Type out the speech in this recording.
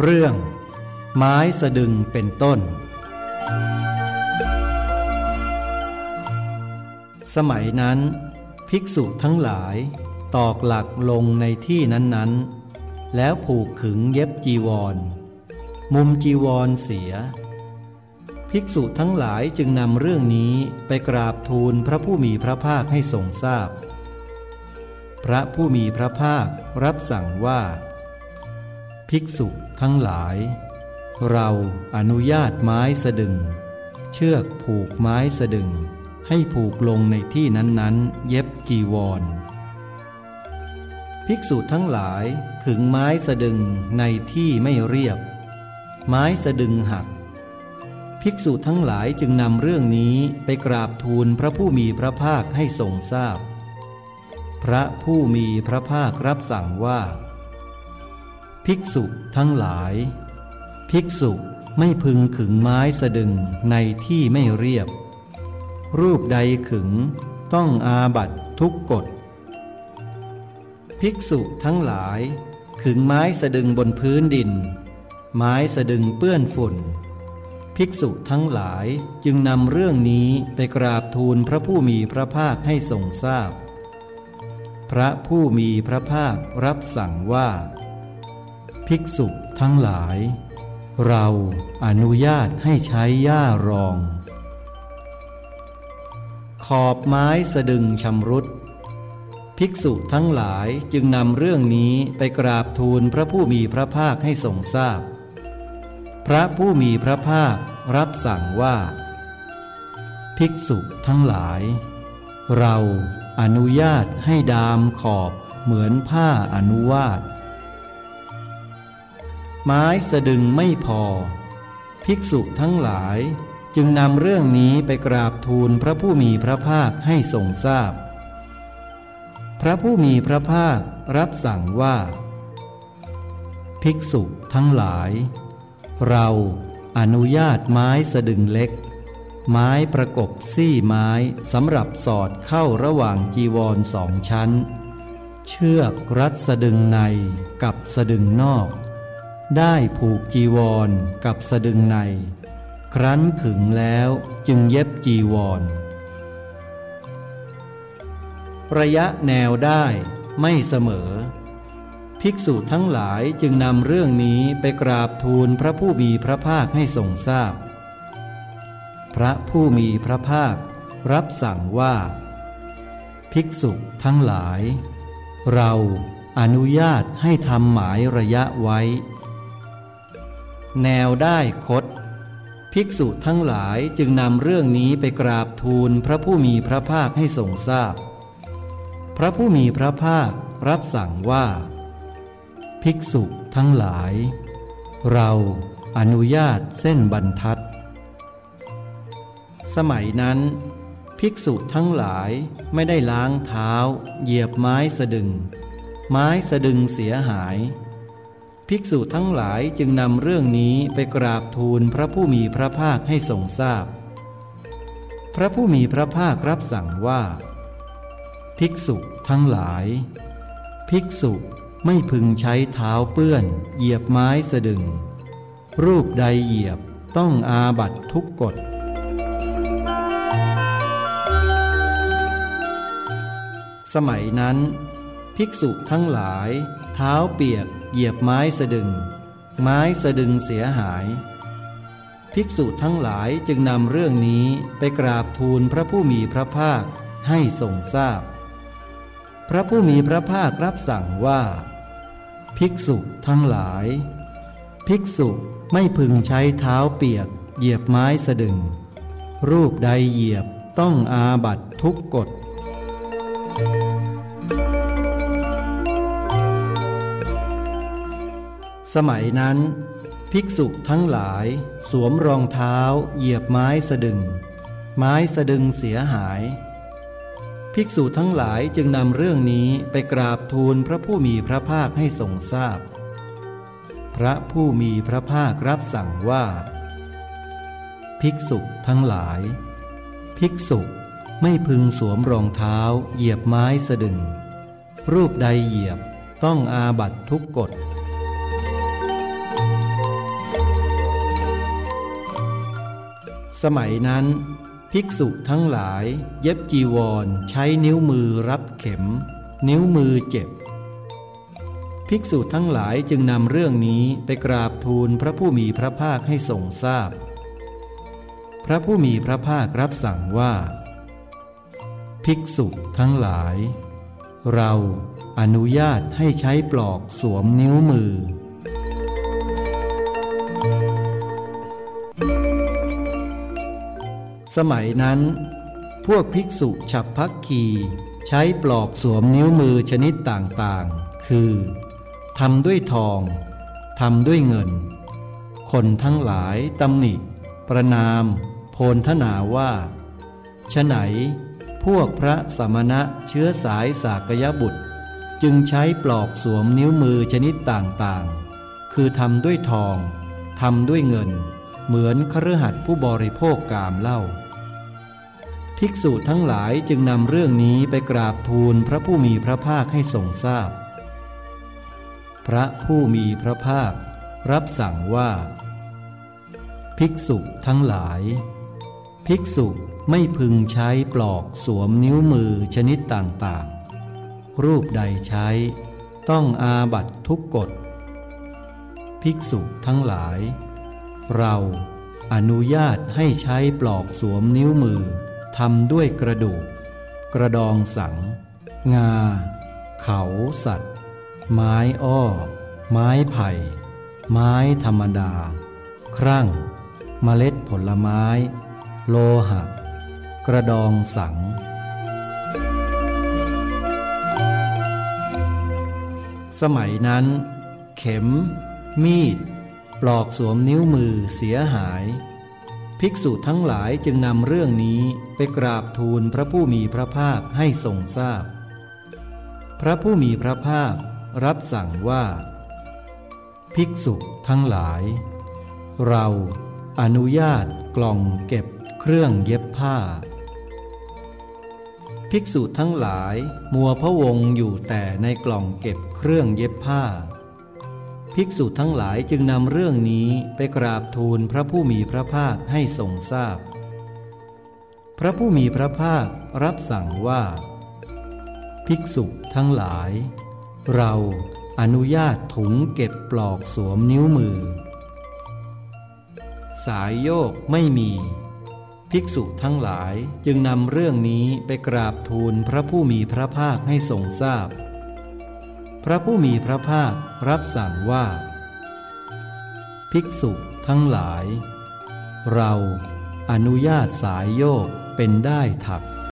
เรื่อง ไม้สะดึงเป็นต้น สมัยนั้น ภิกษุทั้งหลาย ตอกหลักลงในที่นั้นๆ แล้วผูกขึงเย็บจีวร มุมจีวรเสีย ภิกษุทั้งหลายจึงนำเรื่องนี้ไปกราบทูลพระผู้มีพระภาคให้ทรงทราบพพระผู้มีพระภาครับสั่งว่า ภิกษุทั้งหลาย เราอนุญาตไม้สะดึง เชือกผูกไม้สะดึง ให้ผูกลงในที่นั้นๆ เย็บจีวร ภิกษุทั้งหลายขึงไม้สะดึงในที่ไม่เรียบ ไม้สะดึงหัก ภิกษุทั้งหลายจึงนำเรื่องนี้ไปกราบทูลพระผู้มีพระภาคให้ทรงทราบพพระผู้มีพระภาครับสั่งว่า ภิกษุทั้งหลาย ภิกษุไม่พึงขึงไม้สะดึงในที่ไม่เรียบ รูปใดขึงต้องอาบัตทุกกฎ ภิกษุทั้งหลาย ขึงไม้สะดึงบนพื้นดิน ไม้สะดึงเปื้อนฝุ่น ภิกษุทั้งหลายจึงนำเรื่องนี้ไปกราบทูลพระผู้มีพระภาคให้ทรงทราบพพระผู้มีพระภาครับสั่งว่า ภิกษุทั้งหลาย เราอนุญาตให้ใช้ย่ารอง ขอบไม้สะดึงชำรุด ภิกษุทั้งหลายจึงนำเรื่องนี้ไปกราบทูลพระผู้มีพระภาคให้ทรงทราบพพระผู้มีพระภาครับสั่งว่า ภิกษุทั้งหลาย เราอนุญาตให้ดามขอบเหมือนผ้าอนุวาต ไม้สะดึงไม่พอ ภิกษุทั้งหลายจึงนำเรื่องนี้ไปกราบทูลพระผู้มีพระภาคให้ทรงทราบพพระผู้มีพระภาครับสั่งว่า ภิกษุทั้งหลาย เราอนุญาตไม้สะดึงเล็ก ไม้ประกบซี่ไม้สำหรับสอดเข้าระหว่างจีวรสองชั้น เชือกรัดสะดึงในกับสะดึงนอก ได้ผูกจีวรกับสะดึงใน ครั้นขึงแล้วจึงเย็บจีวร ระยะแนวได้ไม่เสมอ ภิกษุทั้งหลายจึงนำเรื่องนี้ไปกราบทูลพระผู้มีพระภาคให้ทรงทราบพพระผู้มีพระภาครับสั่งว่า ภิกษุทั้งหลาย เราอนุญาตให้ทำหมายระยะไว้ แนวได้คด ภิกษุทั้งหลายจึงนำเรื่องนี้ไปกราบทูลพระผู้มีพระภาคให้ทรงทราบพพระผู้มีพระภาครับสั่งว่า ภิกษุทั้งหลาย เราอนุญาตเส้นบรรทัด สมัยนั้น ภิกษุทั้งหลายไม่ได้ล้างเท้า เหยียบไม้สะดึง ไม้สะดึงเสียหาย ภิกษุทั้งหลายจึงนำเรื่องนี้ไปกราบทูลพระผู้มีพระภาคให้ทรงทราบพพระผู้มีพระภาครับสั่งว่า ภิกษุทั้งหลาย ภิกษุไม่พึงใช้เท้าเปื้อน เหยียบไม้สะดึง รูปใดเหยียบต้องอาบัตทุกกฎสมัยนั้น ภิกษุทั้งหลายเท้าเปียกเหยียบไม้สะดึง ไม้สะดึงเสียหาย ภิกษุทั้งหลายจึงนำเรื่องนี้ไปกราบทูลพระผู้มีพระภาคให้ทรงทราบพพระผู้มีพระภาครับสั่งว่า ภิกษุทั้งหลาย ภิกษุไม่พึงใช้เท้าเปียก เหยียบไม้สะดึง รูปใดเหยียบต้องอาบัตทุกกฎ สมัยนั้น ภิกษุทั้งหลาย สวมรองเท้า เหยียบไม้สะดึง ไม้สะดึงเสียหาย ภิกษุทั้งหลายจึงนำเรื่องนี้ไปกราบทูลพระผู้มีพระภาคให้ทรงทราบพพระผู้มีพระภาครับสั่งว่า ภิกษุทั้งหลาย ภิกษุไม่พึงสวมรองเท้า เหยียบไม้สะดึง รูปใดเหยียบต้องอาบัตทุกกฎ สมัยนั้น ภิกษุทั้งหลายเย็บจีวรใช้นิ้วมือรับเข็ม นิ้วมือเจ็บ ภิกษุทั้งหลายจึงนำเรื่องนี้ไปกราบทูลพระผู้มีพระภาคให้ทรงทราบพพระผู้มีพระภาครับสั่งว่า ภิกษุทั้งหลาย เราอนุญาตให้ใช้ปลอกสวมนิ้วมือ สมัยนั้น พวกภิกษุฉับพักคีใช้ปลอกสวมนิ้วมือชนิดต่างๆ คือทำด้วยทองทำด้วยเงิน คนทั้งหลายตำหนิ ประนาม โพลทนาว่าฉไหน พวกพระสมณะเชื้อสายสากยบุตร จึงใช้ปลอกสวมนิ้วมือชนิดต่างๆ คือทำด้วยทองทำด้วยเงิน เหมือนครหัสผู้บริโภคกามเล่า ภิกษุทั้งหลายจึงนำเรื่องนี้ไปกราบทูลพระผู้มีพระภาคให้ทรงทราบพพระผู้มีพระภาครับสั่งว่า ภิกษุทั้งหลาย ภิกษุไม่พึงใช้ปลอกสวมนิ้วมือชนิดต่างๆ รูปใดใช้ ต้องอาบัตทุกกฎ ภิกษุทั้งหลาย เราอนุญาตให้ใช้ปลอกสวมนิ้วมือ ทำด้วยกระดูก กระดองสัง งา เขาสัตว์ ไม้อ้อ ไม้ไผ่ ไม้ธรรมดา ครั่งเมล็ดผลไม้ โลหะ กระดองสัง สมัยนั้น เข็ม มีด ปลอกสวมนิ้วมือเสียหาย ภิกษุทั้งหลายจึงนำเรื่องนี้ไปกราบทูลพระผู้มีพระภาคให้ทรงทราบพพระผู้มีพระภาครับสั่งว่า ภิกษุทั้งหลาย เราอนุญาตกล่องเก็บเครื่องเย็บผ้า ภิกษุทั้งหลายมัวพะวงอยู่แต่ในกล่องเก็บเครื่องเย็บผ้า ภิกษุทั้งหลายจึงนำเรื่องนี้ไปกราบทูลพระผู้มีพระภาคให้ทรงทราบพพระผู้มีพระภาครับสั่งว่า ภิกษุทั้งหลาย เราอนุญาตถุงเก็บปลอกสวมนิ้วมือ สายโยกไม่มี ภิกษุทั้งหลายจึงนำเรื่องนี้ไปกราบทูลพระผู้มีพระภาคให้ทรงทราบพ พระผู้มีพระภาครับสั่งว่า ภิกษุทั้งหลาย เราอนุญาตสายโยกเป็นได้ถัก